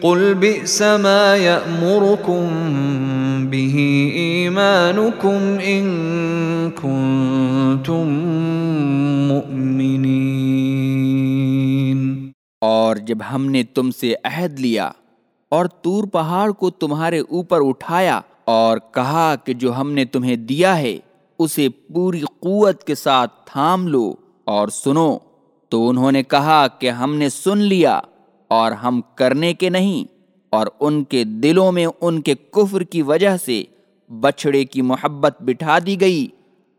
قُلْ بِئْسَ مَا يَأْمُرُكُمْ بِهِ إِيمَانُكُمْ إِن كُنتُم مُّؤْمِنِينَ۔ اور جب ہم نے تم سے عہد لیا اور تور پہاڑ کو تمہارے اوپر اٹھایا اور کہا کہ جو ہم نے تمہیں دیا ہے، اسے پوری قوت کے ساتھ تھام لو۔ اور سنو، تو انہوں نے کہا کہ ہم نے سن لیا۔ اور ہم کرنے کے نہیں، اور ان کے دلوں میں ان کے کفر کی وجہ سے بچھڑے کی محبت بٹھا دی گئی۔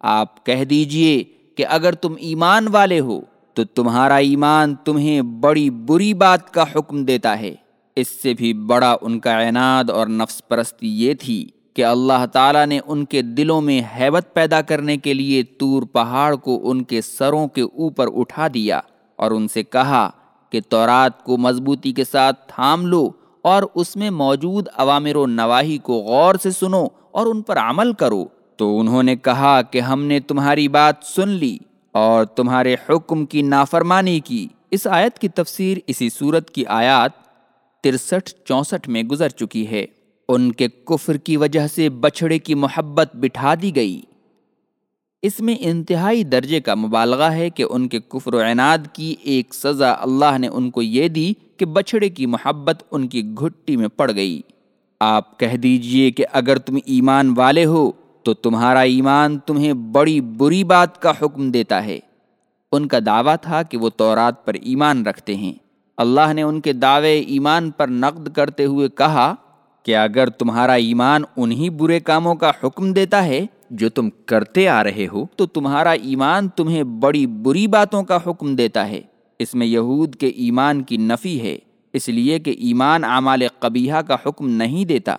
آپ کہہ دیجیے کہ اگر تم ایمان والے ہو، تو تمہارا ایمان تمہیں بڑی بری بات کا حکم دیتا ہے۔ اس سے بھی بڑا ان کا عناد اور نفس پرستی یہ تھی کہ اللہ تعالیٰ نے ان کے دلوں میں حیبت پیدا کرنے کے لیے تور پہاڑ کو ان کے سروں کے اوپر اٹھا دیا اور ان سے کہا کہ تورات کو مضبوطی کے ساتھ تھام لو اور اس میں موجود عوامر و نواحی کو غور سے سنو اور ان پر عمل کرو۔ تو انہوں نے کہا کہ ہم نے تمہاری بات سن لی اور تمہارے حکم کی نافرمانی کی۔ اس آیت کی تفسیر اسی صورت کی آیات ترسٹھ چونسٹھ میں گزر چکی ہے۔ ان کے کفر کی وجہ سے بچھڑے کی محبت بٹھا دی گئی۔ اس میں انتہائی درجے کا مبالغہ ہے کہ ان کے کفر و عناد کی ایک سزا اللہ نے ان کو یہ دی کہ بچھڑے کی محبت ان کی گھٹی میں پڑ گئی۔ آپ کہہ دیجیے کہ اگر تم ایمان والے ہو تو تمہارا ایمان تمہیں بڑی بری بات کا حکم دیتا ہے۔ ان کا دعویٰ تھا کہ وہ تورات پر ایمان رکھتے ہیں۔ اللہ نے ان کے دعوے ایمان پر نقد کرتے ہوئے کہا کہ اگر تمہارا ایمان انہی برے کاموں کا حکم دیتا ہے جو تم کرتے آ رہے ہو، تو تمہارا ایمان تمہیں بڑی بری باتوں کا حکم دیتا ہے۔ اس میں یہود کے ایمان کی نفی ہے، اس لیے کہ ایمان اعمال قبیحہ کا حکم نہیں دیتا۔